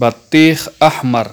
batik ahmar.